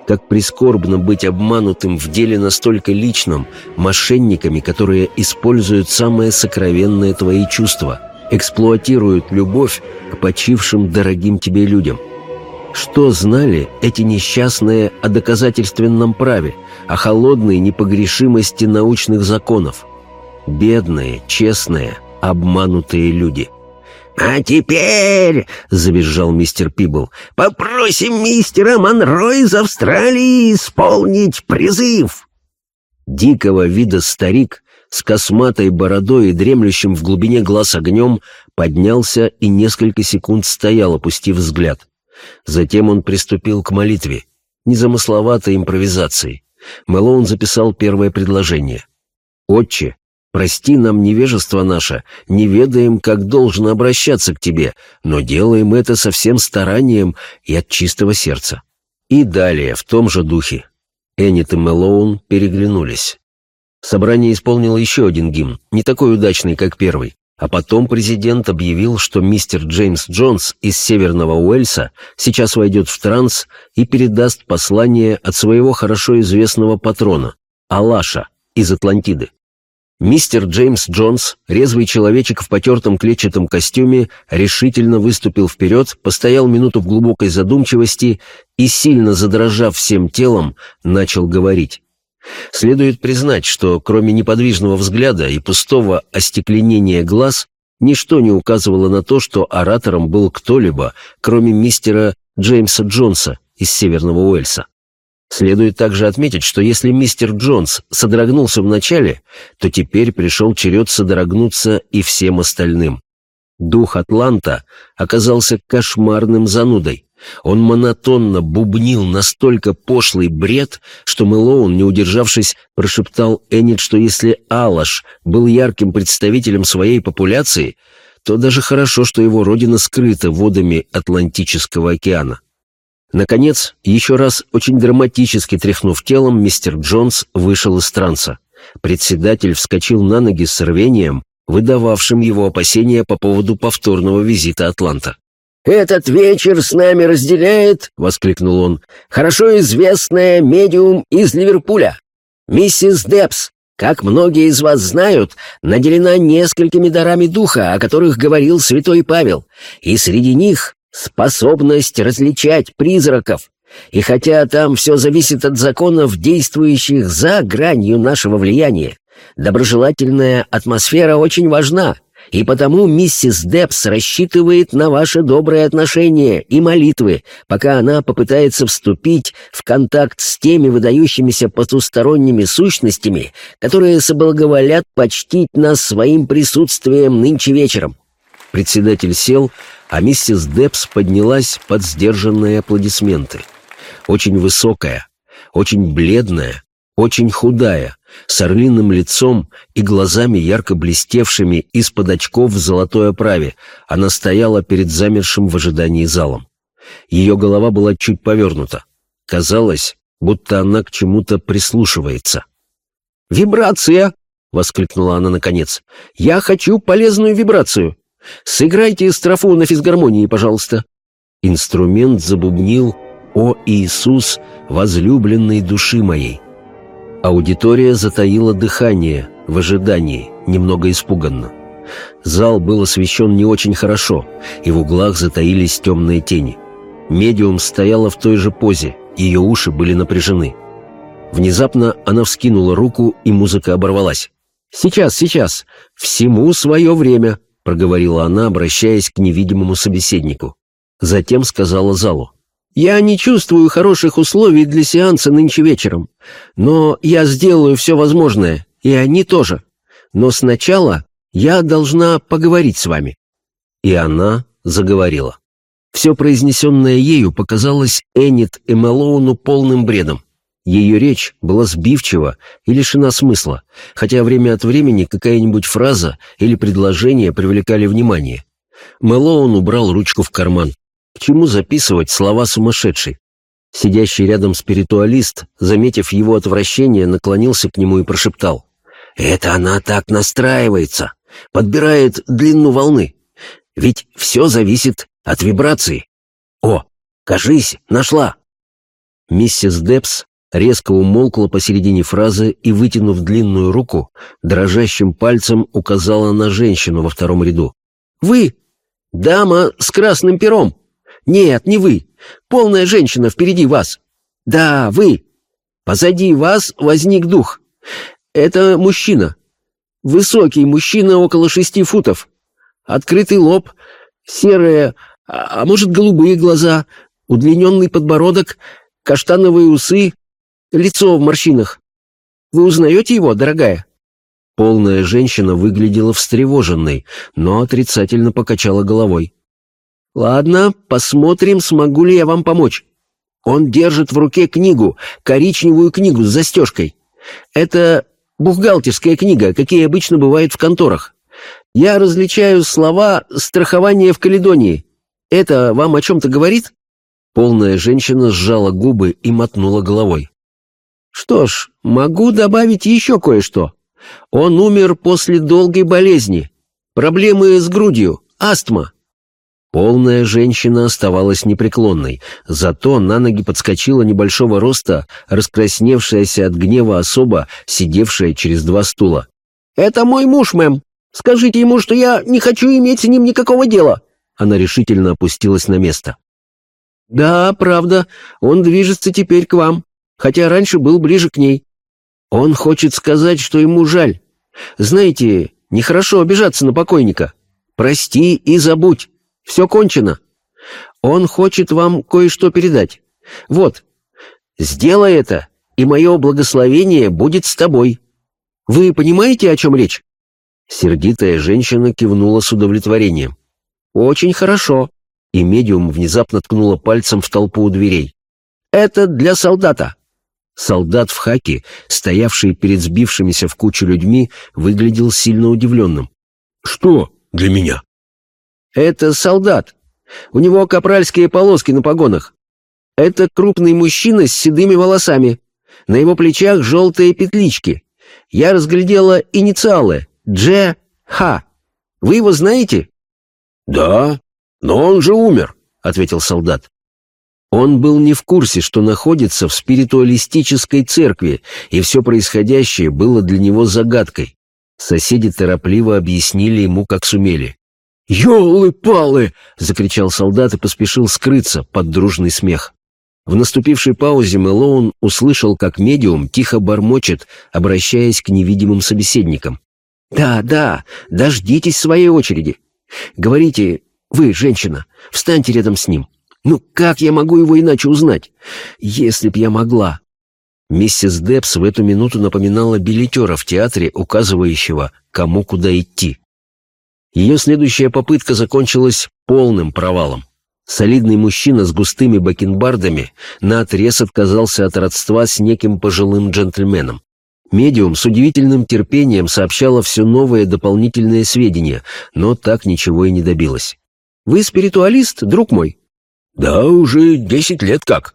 Speaker 1: Как прискорбно быть обманутым в деле настолько личном мошенниками, которые используют самые сокровенные твои чувства – эксплуатируют любовь к почившим дорогим тебе людям. Что знали эти несчастные о доказательственном праве, о холодной непогрешимости научных законов? Бедные, честные, обманутые люди –
Speaker 4: «А теперь, — завизжал мистер Пибл, — попросим мистера Монро из Австралии исполнить призыв!»
Speaker 1: Дикого вида старик с косматой бородой и дремлющим в глубине глаз огнем поднялся и несколько секунд стоял, опустив взгляд. Затем он приступил к молитве, незамысловатой импровизации. Мэлоун записал первое предложение. «Отче, прости нам невежество наше, не ведаем, как должно обращаться к тебе, но делаем это со всем старанием и от чистого сердца». И далее, в том же духе, Эннет и Мэлоун переглянулись. Собрание исполнило еще один гимн, не такой удачный, как первый. А потом президент объявил, что мистер Джеймс Джонс из Северного Уэльса сейчас войдет в транс и передаст послание от своего хорошо известного патрона, Алаша, из Атлантиды. Мистер Джеймс Джонс, резвый человечек в потертом клетчатом костюме, решительно выступил вперед, постоял минуту в глубокой задумчивости и, сильно задрожав всем телом, начал говорить. Следует признать, что кроме неподвижного взгляда и пустого остекленения глаз, ничто не указывало на то, что оратором был кто-либо, кроме мистера Джеймса Джонса из Северного Уэльса. Следует также отметить, что если мистер Джонс содрогнулся вначале, то теперь пришел черед содрогнуться и всем остальным. Дух Атланта оказался кошмарным занудой. Он монотонно бубнил настолько пошлый бред, что Мэлоун, не удержавшись, прошептал Эннет, что если Алаш был ярким представителем своей популяции, то даже хорошо, что его родина скрыта водами Атлантического океана. Наконец, еще раз очень драматически тряхнув телом, мистер Джонс вышел из транса. Председатель вскочил на ноги с рвением, выдававшим его опасения по поводу повторного визита Атланта.
Speaker 4: «Этот вечер с нами разделяет, — воскликнул он, — хорошо известная медиум из Ливерпуля. Миссис Депс, как многие из вас знают, наделена несколькими дарами духа, о которых говорил святой Павел, и среди них способность различать призраков. И хотя там все зависит от законов, действующих за гранью нашего влияния, доброжелательная атмосфера очень важна — и потому миссис Депс рассчитывает на ваши добрые отношения и молитвы, пока она попытается вступить в контакт с теми выдающимися потусторонними сущностями, которые соблаговолят почтить нас своим присутствием нынче вечером».
Speaker 1: Председатель сел, а миссис Депс поднялась под сдержанные аплодисменты. Очень высокая, очень бледная, очень худая, с орлиным лицом и глазами ярко блестевшими из-под очков в золотой оправе, она стояла перед замершим в ожидании залом. Ее голова была чуть повернута. Казалось, будто она к чему-то прислушивается.
Speaker 5: «Вибрация!» — воскликнула она наконец. «Я хочу полезную вибрацию! Сыграйте строфу на физгармонии, пожалуйста!»
Speaker 1: Инструмент забубнил «О Иисус, возлюбленной души моей!» Аудитория затаила дыхание в ожидании, немного испуганно. Зал был освещен не очень хорошо, и в углах затаились темные тени. Медиум стояла в той же позе, ее уши были напряжены. Внезапно она вскинула руку, и музыка оборвалась.
Speaker 5: «Сейчас, сейчас! Всему свое время!» — проговорила она, обращаясь к невидимому собеседнику. Затем сказала залу. Я не чувствую хороших условий для сеанса нынче вечером, но я сделаю все возможное, и они тоже. Но сначала я должна поговорить с вами».
Speaker 1: И она заговорила. Все произнесенное ею показалось Эннет и Мэлоуну полным бредом. Ее речь была сбивчива и лишена смысла, хотя время от времени какая-нибудь фраза или предложение привлекали внимание. Мэлоун убрал ручку в карман. К чему записывать слова сумасшедшей? Сидящий рядом спиритуалист, заметив его отвращение, наклонился к нему и прошептал. «Это она так настраивается, подбирает длину волны. Ведь все зависит от вибрации. О, кажись, нашла!» Миссис Депс резко умолкла посередине фразы и, вытянув длинную руку, дрожащим пальцем указала на женщину во втором ряду.
Speaker 5: Вы! Дама с красным пером! Нет, не вы! Полная женщина впереди вас! Да, вы! Позади вас возник дух. Это мужчина. Высокий мужчина около шести футов. Открытый лоб, серые, а, а может, голубые глаза, удлиненный подбородок, каштановые усы, лицо в морщинах. Вы узнаете его, дорогая?»
Speaker 1: Полная женщина выглядела встревоженной, но отрицательно покачала головой.
Speaker 5: «Ладно, посмотрим, смогу ли я вам помочь. Он держит в руке книгу, коричневую книгу с застежкой. Это бухгалтерская книга, какие обычно бывают в конторах. Я различаю слова «страхование в Каледонии». Это вам о чем-то говорит?»
Speaker 1: Полная женщина сжала губы и мотнула головой.
Speaker 5: «Что ж, могу добавить еще кое-что. Он умер после долгой болезни. Проблемы с грудью, астма.
Speaker 1: Полная женщина оставалась непреклонной, зато на ноги подскочила небольшого роста, раскрасневшаяся от гнева особа, сидевшая через два стула.
Speaker 5: «Это мой муж, мэм. Скажите ему, что я не хочу иметь с ним никакого дела».
Speaker 1: Она решительно опустилась на место.
Speaker 5: «Да, правда, он движется теперь к вам, хотя раньше был ближе к ней. Он хочет сказать, что ему жаль. Знаете, нехорошо обижаться на покойника. Прости и забудь. Все кончено. Он хочет вам кое-что передать. Вот, сделай это, и мое благословение будет с тобой. Вы понимаете, о чем речь?»
Speaker 1: Сердитая женщина кивнула с удовлетворением.
Speaker 5: «Очень хорошо».
Speaker 1: И медиум внезапно ткнула пальцем в толпу у дверей.
Speaker 5: «Это для солдата».
Speaker 1: Солдат в хаке, стоявший перед сбившимися в кучу людьми, выглядел сильно удивленным.
Speaker 2: «Что для меня?»
Speaker 5: «Это солдат. У него капральские полоски на погонах. Это крупный мужчина с седыми волосами. На его плечах желтые петлички. Я разглядела инициалы. Дж. Х. Вы его знаете?»
Speaker 2: «Да, но он же умер», — ответил солдат.
Speaker 1: Он был не в курсе, что находится в спиритуалистической церкви, и все происходящее было для него загадкой. Соседи торопливо объяснили ему, как сумели.
Speaker 5: «Елы-палы!» — закричал солдат и поспешил скрыться под дружный смех.
Speaker 1: В наступившей паузе Мэлоун услышал, как медиум тихо бормочет, обращаясь к невидимым собеседникам.
Speaker 5: «Да, да, дождитесь своей очереди. Говорите, вы, женщина, встаньте рядом с ним. Ну как я могу его иначе узнать? Если б я могла».
Speaker 1: Миссис Депс в эту минуту напоминала билетера в театре, указывающего, кому куда идти. Ее следующая попытка закончилась полным провалом. Солидный мужчина с густыми бакенбардами наотрез отказался от родства с неким пожилым джентльменом. Медиум с удивительным терпением сообщала все новые дополнительные сведения, но так ничего и не добилась.
Speaker 5: «Вы спиритуалист, друг мой?»
Speaker 2: «Да, уже десять лет как».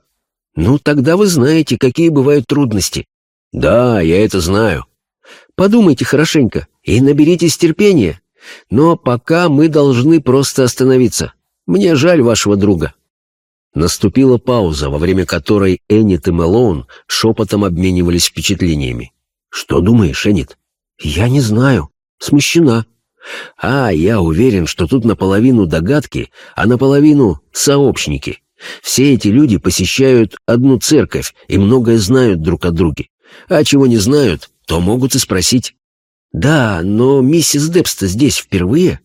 Speaker 5: «Ну, тогда вы знаете, какие бывают трудности».
Speaker 2: «Да, я это знаю».
Speaker 5: «Подумайте хорошенько и наберитесь терпения. Но пока мы должны просто остановиться. Мне жаль вашего друга».
Speaker 1: Наступила пауза, во время которой Эннет и Мэлоун шепотом обменивались впечатлениями. «Что думаешь, Эннет?»
Speaker 5: «Я не знаю. Смущена».
Speaker 1: «А, я уверен, что тут наполовину догадки, а наполовину сообщники. Все эти люди посещают одну церковь и многое знают друг о друге. А чего не знают, то могут и спросить.
Speaker 5: «Да, но миссис Депста здесь впервые?»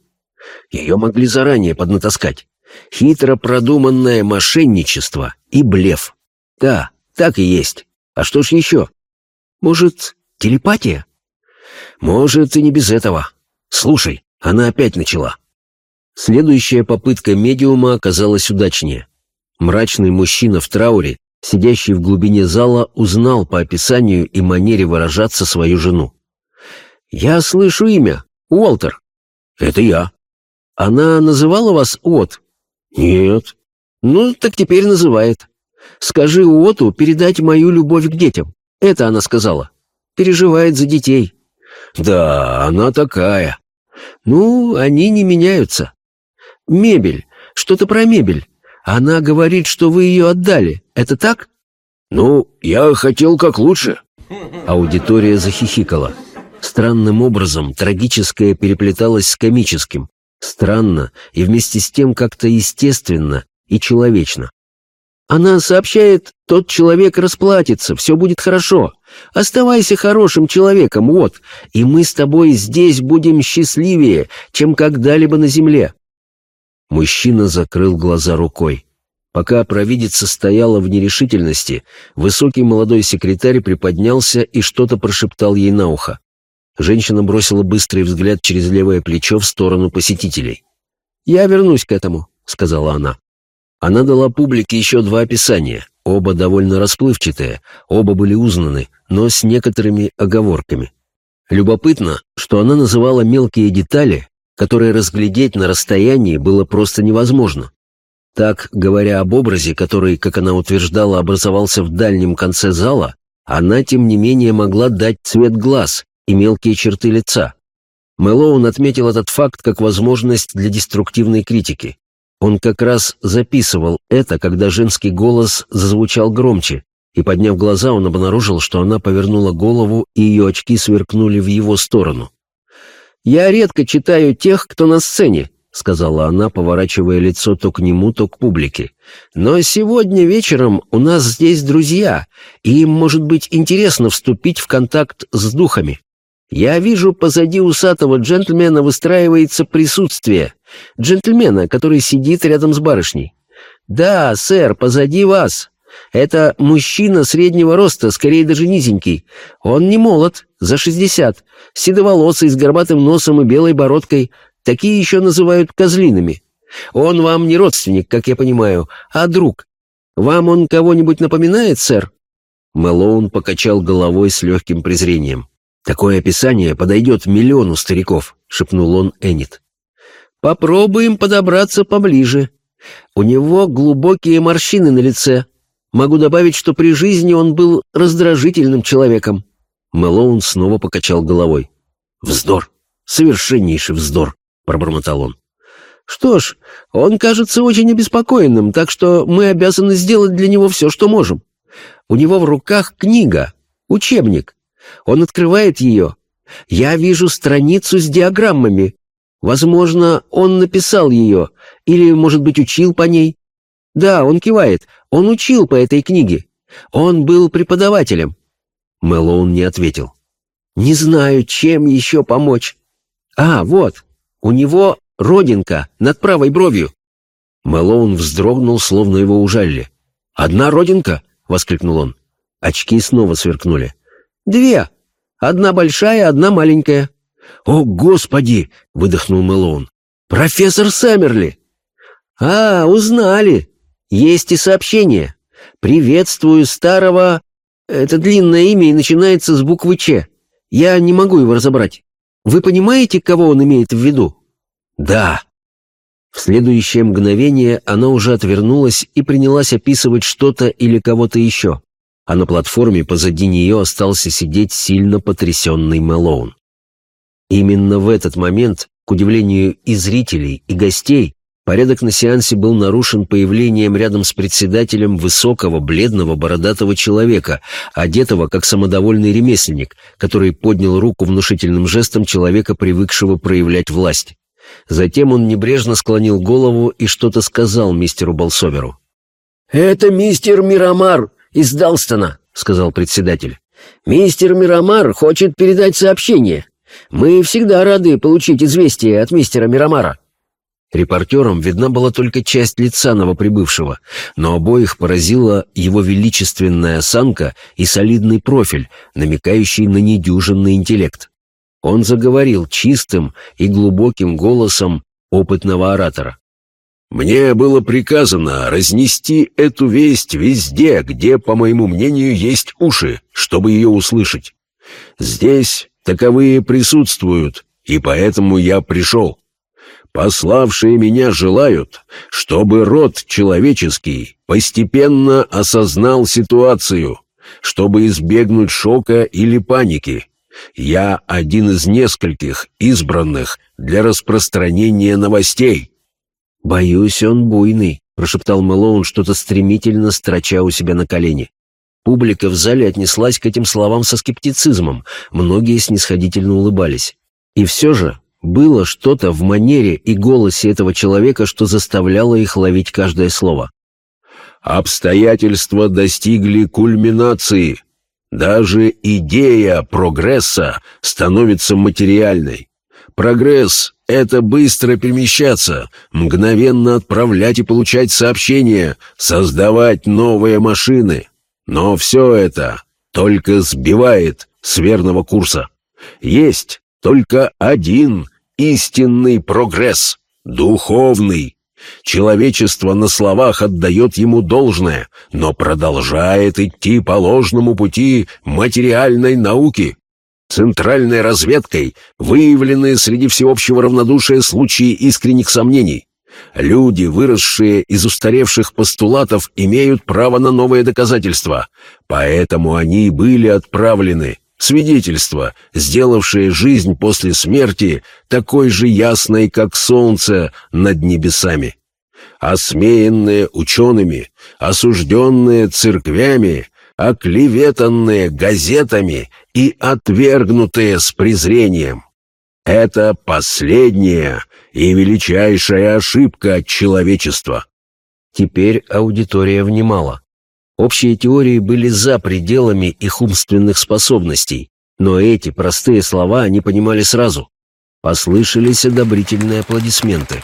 Speaker 1: Ее могли заранее поднатаскать. Хитро продуманное мошенничество и блеф. Да, так и есть. А что ж еще?
Speaker 5: Может, телепатия?
Speaker 1: Может, и не без этого. Слушай, она опять начала. Следующая попытка медиума оказалась удачнее. Мрачный мужчина в трауре, сидящий в глубине зала, узнал по описанию и манере выражаться свою жену.
Speaker 5: «Я слышу имя. Уолтер».
Speaker 2: «Это я».
Speaker 5: «Она называла вас От?»
Speaker 2: «Нет».
Speaker 5: «Ну, так теперь называет. Скажи Уоту передать мою любовь к детям». Это она сказала. Переживает за детей.
Speaker 2: «Да, она такая».
Speaker 5: «Ну, они не меняются». «Мебель. Что-то про мебель. Она говорит, что вы ее отдали. Это так?»
Speaker 2: «Ну, я хотел как лучше».
Speaker 1: Аудитория захихикала. Странным образом трагическое переплеталось с комическим. Странно и вместе с тем как-то естественно и человечно. Она сообщает, тот человек расплатится, все будет хорошо. Оставайся хорошим человеком, вот, и мы с тобой здесь будем счастливее, чем когда-либо на земле. Мужчина закрыл глаза рукой. Пока провидица стояла в нерешительности, высокий молодой секретарь приподнялся и что-то прошептал ей на ухо. Женщина бросила быстрый взгляд через левое плечо в сторону посетителей. «Я вернусь к этому», — сказала она. Она дала публике еще два описания, оба довольно расплывчатые, оба были узнаны, но с некоторыми оговорками. Любопытно, что она называла мелкие детали, которые разглядеть на расстоянии было просто невозможно. Так, говоря об образе, который, как она утверждала, образовался в дальнем конце зала, она, тем не менее, могла дать цвет глаз и мелкие черты лица. Мэлоун отметил этот факт как возможность для деструктивной критики. Он как раз записывал это, когда женский голос зазвучал громче, и, подняв глаза, он обнаружил, что она повернула голову, и ее очки сверкнули в его сторону. «Я редко читаю тех, кто на сцене», — сказала она, поворачивая лицо то к нему, то к публике. «Но сегодня вечером у нас здесь друзья, и им может быть интересно вступить в контакт с духами. Я вижу, позади усатого джентльмена выстраивается присутствие. Джентльмена, который сидит рядом с барышней. Да, сэр, позади вас. Это мужчина среднего роста, скорее даже низенький. Он не молод, за шестьдесят, седоволосый, с горбатым носом и белой бородкой. Такие еще называют козлинами. Он вам не родственник, как я понимаю, а друг. Вам он кого-нибудь напоминает, сэр?» Мэлоун покачал головой с легким презрением. «Такое описание подойдет миллиону стариков», — шепнул он Эннет. «Попробуем подобраться поближе. У него глубокие морщины на лице. Могу добавить, что при жизни он был раздражительным человеком». Мэлоун снова покачал головой. «Вздор! Совершеннейший вздор!» — пробормотал он. «Что ж, он кажется очень обеспокоенным, так что мы обязаны сделать для него все, что можем. У него в руках книга, учебник, он открывает ее. Я вижу страницу с диаграммами. Возможно, он написал ее, или, может быть, учил по ней. Да, он кивает. Он учил по этой книге. Он был преподавателем. Мэлоун не ответил. Не знаю, чем еще помочь. А, вот, у него родинка над правой бровью. Мэлоун вздрогнул, словно его ужалили. «Одна родинка?» — воскликнул он. Очки снова сверкнули. «Две. Одна большая, одна маленькая». «О, Господи!» — выдохнул Мэлоун. «Профессор Саммерли!» «А, узнали. Есть и сообщение. Приветствую старого...» Это длинное имя и начинается с буквы «Ч». Я не могу его разобрать. Вы понимаете, кого он имеет в виду?» «Да». В следующее мгновение она уже отвернулась и принялась описывать что-то или кого-то еще а на платформе позади нее остался сидеть сильно потрясенный Мэлоун. Именно в этот момент, к удивлению и зрителей, и гостей, порядок на сеансе был нарушен появлением рядом с председателем высокого, бледного, бородатого человека, одетого как самодовольный ремесленник, который поднял руку внушительным жестом человека, привыкшего проявлять власть. Затем он небрежно склонил голову и что-то сказал мистеру Болсоверу. «Это мистер Мирамар!» из Далстона», — сказал председатель. «Мистер Мирамар хочет передать сообщение. Мы всегда рады получить известие от мистера Мирамара». Репортерам видна была только часть лица новоприбывшего, но обоих поразила его величественная осанка и солидный профиль, намекающий на недюжинный интеллект. Он заговорил чистым и глубоким голосом опытного оратора. Мне было приказано разнести эту весть везде, где, по моему мнению, есть уши, чтобы ее услышать. Здесь таковые присутствуют, и поэтому я пришел. Пославшие меня желают, чтобы род человеческий постепенно осознал ситуацию, чтобы избегнуть шока или паники. Я один из нескольких избранных для распространения новостей. «Боюсь, он буйный», — прошептал Мэлоун, что-то стремительно строча у себя на колени. Публика в зале отнеслась к этим словам со скептицизмом, многие снисходительно улыбались. И все же
Speaker 8: Было что-то в манере и голосе этого человека, что заставляло их ловить каждое слово.
Speaker 1: «Обстоятельства достигли кульминации. Даже идея прогресса становится материальной. Прогресс — это быстро перемещаться, мгновенно отправлять и получать сообщения, создавать новые машины. Но все это только сбивает с верного курса. Есть только один истинный прогресс, духовный. Человечество на словах отдает ему должное, но продолжает идти по ложному пути материальной науки. Центральной разведкой выявлены среди всеобщего равнодушия случаи искренних сомнений. Люди, выросшие из устаревших постулатов, имеют право на новые доказательства, поэтому они были отправлены свидетельства, сделавшие жизнь после смерти такой же ясной, как солнце над небесами. Осмеянные учеными, осужденные церквями, оклеветанные газетами и отвергнутые с презрением. Это последняя и величайшая ошибка человечества.
Speaker 8: Теперь аудитория внимала. Общие теории были за пределами их умственных способностей, но эти простые слова они понимали сразу. Послышались одобрительные аплодисменты.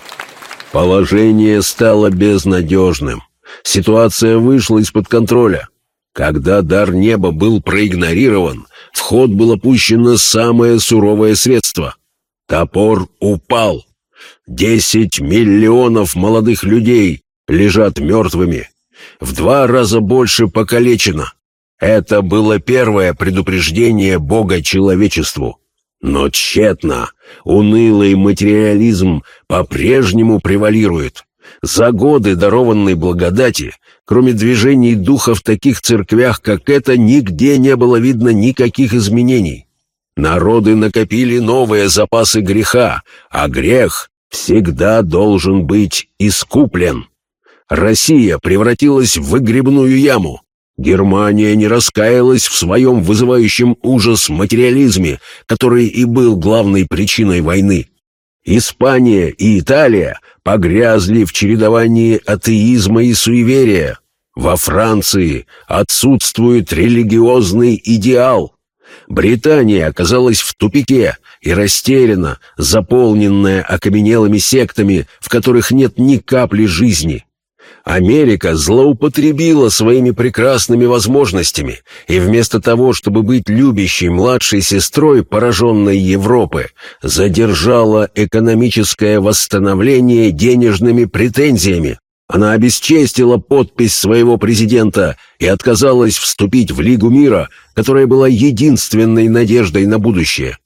Speaker 1: Положение стало безнадежным. Ситуация вышла из-под контроля. Когда дар неба был проигнорирован, в ход было пущено самое суровое средство. Топор упал. Десять миллионов молодых людей лежат мертвыми в два раза больше покалечено. Это было первое предупреждение Бога человечеству. Но тщетно, унылый материализм по-прежнему превалирует. За годы дарованной благодати, кроме движений духа в таких церквях, как эта, нигде не было видно никаких изменений. Народы накопили новые запасы греха, а грех всегда должен быть искуплен. Россия превратилась в выгребную яму. Германия не раскаялась в своем вызывающем ужас материализме, который и был главной причиной войны. Испания и Италия погрязли в чередовании атеизма и суеверия. Во Франции отсутствует религиозный идеал. Британия оказалась в тупике и растеряна, заполненная окаменелыми сектами, в которых нет ни капли жизни. Америка злоупотребила своими прекрасными возможностями, и вместо того, чтобы быть любящей младшей сестрой пораженной Европы, задержала экономическое восстановление денежными претензиями. Она обесчестила подпись своего президента и отказалась вступить в Лигу мира, которая была единственной надеждой на будущее.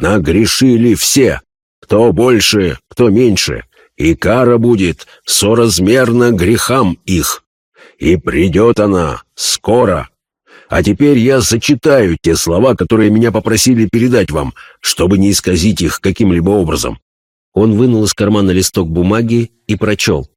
Speaker 1: Нагрешили все, кто больше, кто меньше, и кара будет соразмерна грехам их. И придет она скоро. А теперь я зачитаю те слова, которые меня попросили передать вам, чтобы не исказить их каким-либо образом».
Speaker 8: Он вынул из кармана листок бумаги и прочел.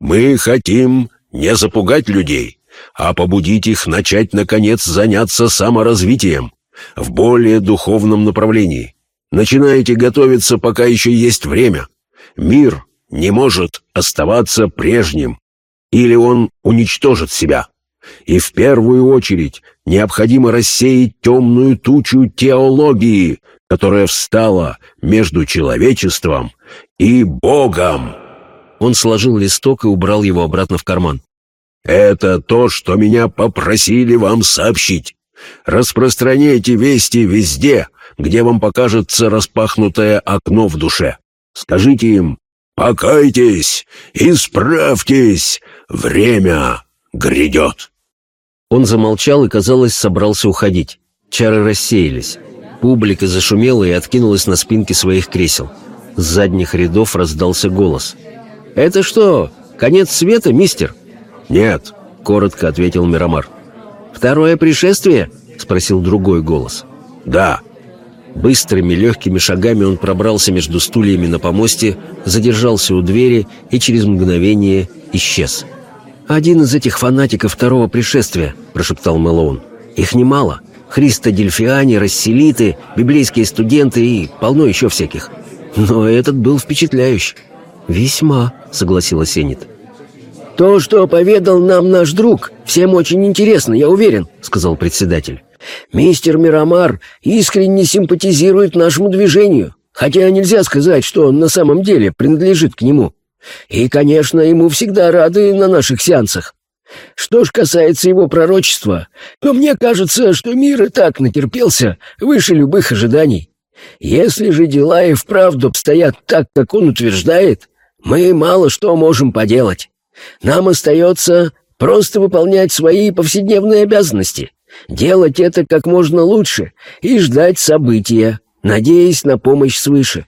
Speaker 1: «Мы хотим не запугать людей, а побудить их начать, наконец, заняться саморазвитием в более духовном направлении. Начинайте готовиться, пока еще есть время. Мир не может оставаться прежним, или он уничтожит себя. И в первую очередь необходимо рассеять темную тучу теологии, которая встала между человечеством и Богом.
Speaker 8: Он сложил листок и убрал его обратно в карман.
Speaker 1: «Это то, что меня попросили вам сообщить. Распространяйте вести везде, где вам покажется распахнутое окно в душе. Скажите им, покайтесь, исправьтесь, время грядет.
Speaker 8: Он замолчал и, казалось, собрался уходить. Чары рассеялись. Публика зашумела и откинулась на спинки своих кресел. С задних рядов раздался голос. «Это что, конец света, мистер?»
Speaker 1: «Нет», —
Speaker 8: коротко ответил Мирамар. «Второе пришествие?» — спросил другой голос.
Speaker 1: «Да».
Speaker 8: Быстрыми легкими шагами он пробрался между стульями на помосте, задержался у двери и через мгновение исчез. «Один из этих фанатиков второго пришествия», — прошептал Мэлоун. «Их немало. Христо Дельфиане, Расселиты, библейские студенты и полно еще всяких.
Speaker 5: но этот был впечатляющий.
Speaker 1: «Весьма», — согласилась Энит.
Speaker 4: «То, что поведал нам наш друг, всем очень интересно, я уверен», — сказал председатель. «Мистер Мирамар искренне симпатизирует нашему движению, хотя нельзя сказать, что он на самом деле принадлежит к нему. И, конечно, ему всегда рады на наших сеансах. Что ж касается его пророчества, то мне кажется, что мир и так натерпелся выше любых ожиданий. Если же дела и вправду обстоят так, как он утверждает, мы мало что можем поделать. Нам остается просто выполнять свои повседневные обязанности, делать это как можно лучше и ждать события, надеясь на помощь свыше.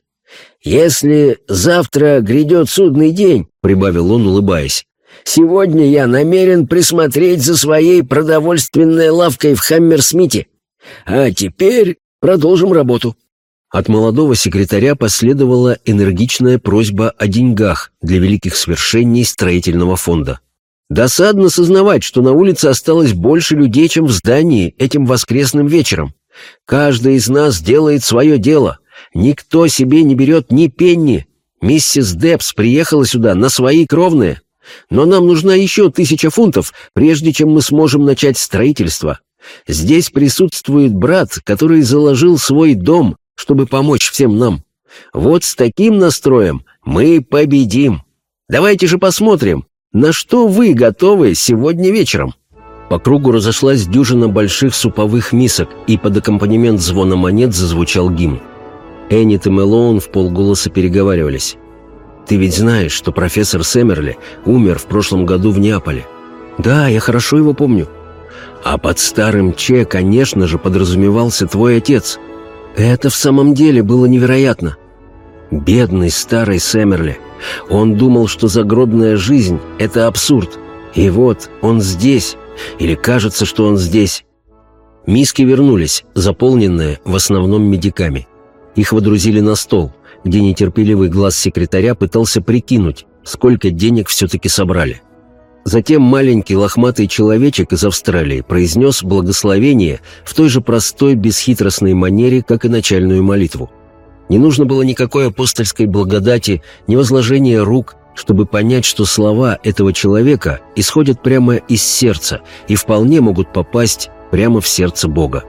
Speaker 4: Если завтра грядет судный день, — прибавил он, улыбаясь, — сегодня я намерен присмотреть за своей продовольственной лавкой в Хаммерсмите. А теперь продолжим работу.
Speaker 1: От молодого секретаря последовала энергичная просьба о деньгах для великих свершений строительного фонда. Досадно сознавать, что на улице осталось больше людей, чем в здании этим воскресным вечером. Каждый из нас делает свое дело. Никто себе не берет ни пенни. Миссис Депс приехала сюда на свои кровные. Но нам нужна еще тысяча фунтов, прежде чем мы сможем начать строительство. Здесь присутствует брат, который заложил свой дом, чтобы помочь всем нам. Вот с таким настроем мы победим. Давайте же посмотрим, на что вы готовы сегодня вечером». По кругу разошлась дюжина больших суповых мисок, и под аккомпанемент звона монет зазвучал гимн. Эннет и Мэлоун в полголоса переговаривались. «Ты ведь знаешь, что профессор Сэмерли умер в прошлом году в Неаполе?» «Да, я хорошо его помню». «А под старым Че, конечно же, подразумевался твой отец», это в самом деле было невероятно. Бедный старый Сэмерли. Он думал, что загробная жизнь — это абсурд. И вот он здесь, или кажется, что он здесь. Миски вернулись, заполненные в основном медиками. Их водрузили на стол, где нетерпеливый глаз секретаря пытался прикинуть, сколько денег все-таки собрали. Затем маленький лохматый человечек из Австралии произнес благословение в той же простой бесхитростной манере, как и начальную молитву. Не нужно было никакой апостольской благодати, ни возложения рук, чтобы понять, что слова этого человека исходят прямо из сердца и вполне могут попасть прямо в сердце Бога.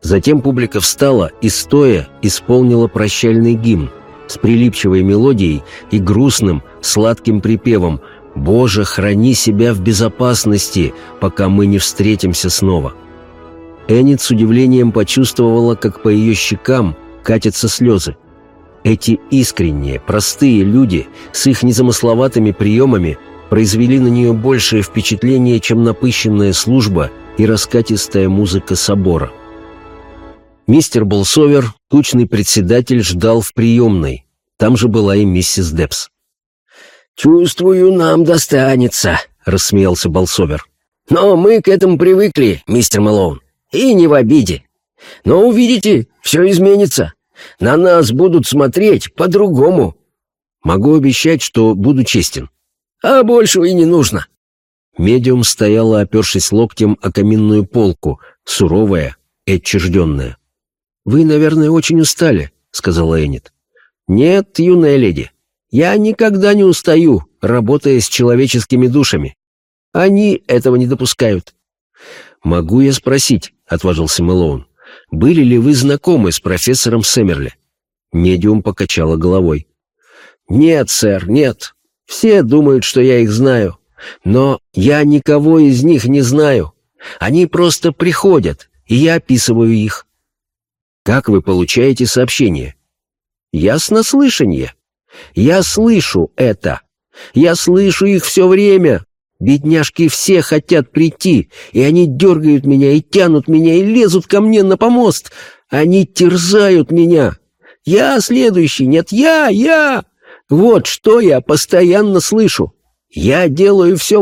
Speaker 1: Затем публика встала и, стоя, исполнила прощальный гимн с прилипчивой мелодией и грустным, сладким припевом – Боже, храни себя в безопасности, пока мы не встретимся снова. Эннет с удивлением почувствовала, как по ее щекам катятся слезы. Эти искренние, простые люди с их незамысловатыми приемами произвели на нее большее впечатление, чем напыщенная служба и раскатистая музыка собора. Мистер Болсовер, тучный председатель, ждал в приемной. Там же была и миссис Депс.
Speaker 4: «Чувствую, нам достанется», — рассмеялся Болсовер. «Но мы к этому привыкли, мистер Мэлоун, и не в обиде. Но увидите, все изменится. На нас будут смотреть по-другому».
Speaker 1: «Могу обещать, что буду честен».
Speaker 4: «А большего и не нужно».
Speaker 1: Медиум стояла, опершись локтем о каминную полку, суровая и отчужденная. «Вы, наверное, очень устали», — сказала Эннет. «Нет, юная леди, я никогда не устаю, работая с человеческими душами. Они этого не допускают. «Могу я спросить?» — отважился Мэлоун. «Были ли вы знакомы с профессором Сэмерли?» Медиум покачала головой. «Нет, сэр, нет. Все думают, что я их знаю. Но я никого из них не знаю. Они просто приходят, и я описываю их». «Как вы получаете сообщения?» «Яснослышание. Я слышу это. Я слышу их все время. Бедняжки все хотят прийти, и они дергают меня, и тянут меня, и лезут ко мне на помост. Они терзают меня. Я следующий, нет, я, я. Вот что я постоянно слышу. Я делаю все